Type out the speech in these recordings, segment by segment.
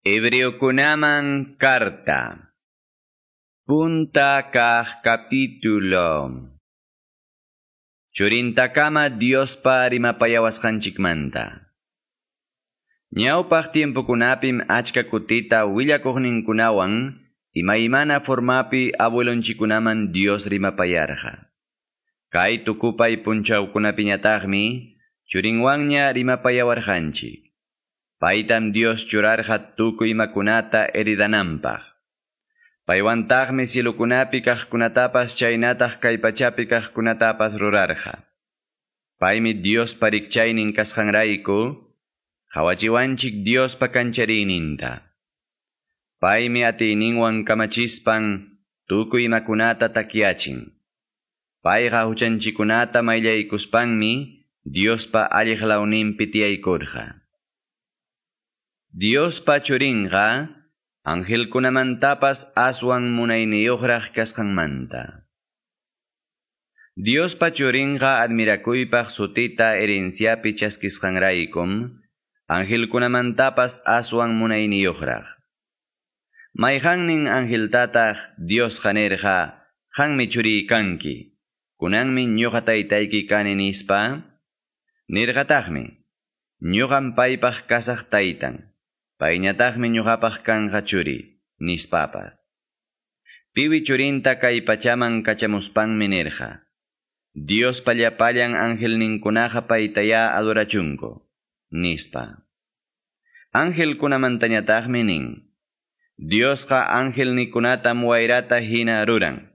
Hebreokunaman carta. Punta kah capítulo. Churintakama Diospa rimapayawasqanchikmanta. Ñawpaq tiempokunapim achka kutita willakuqninkunawan imaymana formapi abuelonchikunaman Dios rimapayarqa. Kay tukupay punchawkunapiñataqmi churinwanña rimapayawarqanchik. Paitam Dios churarqa tukuy imakunata heridananpaq. Paywantaqmi cielukunapi kaqkunatapas chaynataq kay pachapi kaqkunatapas rurarqa. Paymi Dios parikchaynin kasqanrayku, hawachiwanchik Diospa kancharininta. Paymi atiyninwan kamachispan tukuy imakunata takyachin. Payqa huchanchikunata mayllaykuspanmi Diospa alliq lawninpi tiyaykurqa. Dios pachurinqa, angelkunamantapas aswan munayniyuqraq kasqanmanta. Dios pachurinqa admirakuypaq sutita herenciapi chaskisqanraykum, angelkunamantapas aswan munayniyuqraq. Mayqannin angeltataq Dios qanerqa, qanmi churiykanki, kunanmi ñuqa taytayki kani nispa, nirqataqmi, taytan. Payñataqmi ñuqapaq kanqa churi, nispapas. Piwi churinta kay pachaman kachamuspanmi nirqa. Dios pallapallan angelninkunaqa paytaya adorachunku, nispa. Angelkunamantañataqmi nin. Diosqa angelnikunata wayrata hina ruran.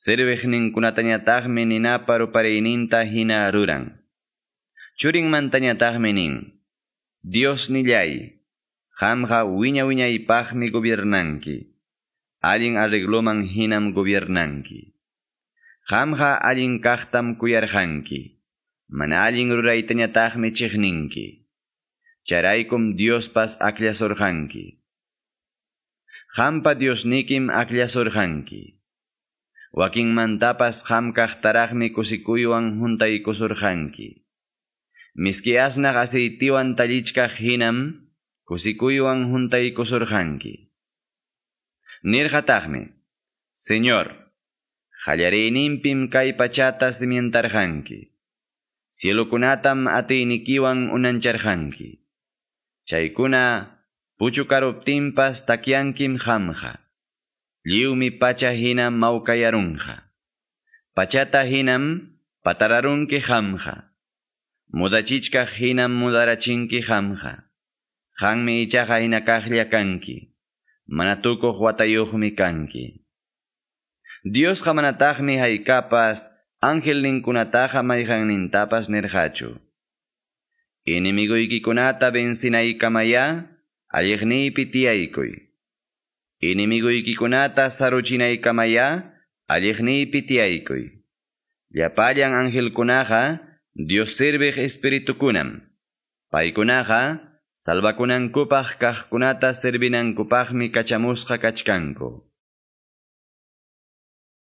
Sirviqninkunatañataqmi ninapa rupariyninta hina ruran. Churinmantañataqmi nin. Dios nillay, Qamqa wiña wiñaypaqmi gobiernanki. Allin arregloman hinam gobiernanki. Qamqa allin kaqtam kuyarqanki. Mana allin ruraytañataqmi chiqninki. Charaykum Diospas aklasurqanki. Qampa Diosnikim aklasurqanki. Wakinmantapas qam kaqtaraqmi kusikuywan juntaykusurqanki. Miski asnaq aceitiwan tallichkaq hinam, kusikuywan juntaykusurqanki. Nirqataqmi, Señor, qallariyninpim kay pachata simientarqanki. Cielukunatam atiynikiwan unancharqanki. Chaykuna puchukaruptinpas takyankim qamqa. Lliwmi pacha hinam mawkayarunqa. Pachata hinam patararunki qamqa. Mudachichkaq hinam mudarachinki qamqa. Qanmi ichaqa hinakaqlla kanki. Mana tukuq watayuqmi kanki. Diosqa manataqmi haykapas angelninkunataqa mayqannintapas nirqachu. Inimiguykikunata vencinaykamaya alliqniypi tiyaykuy. Inimiguykikunata saruchinaykamaya alliqniypi tiyaykuy. Llapallan angelkunaqa Dios sirviq espiritukunam. Paykunaqa salvakunankupaq kaqkunata servinankupaqmi kachamusqa kachkanku.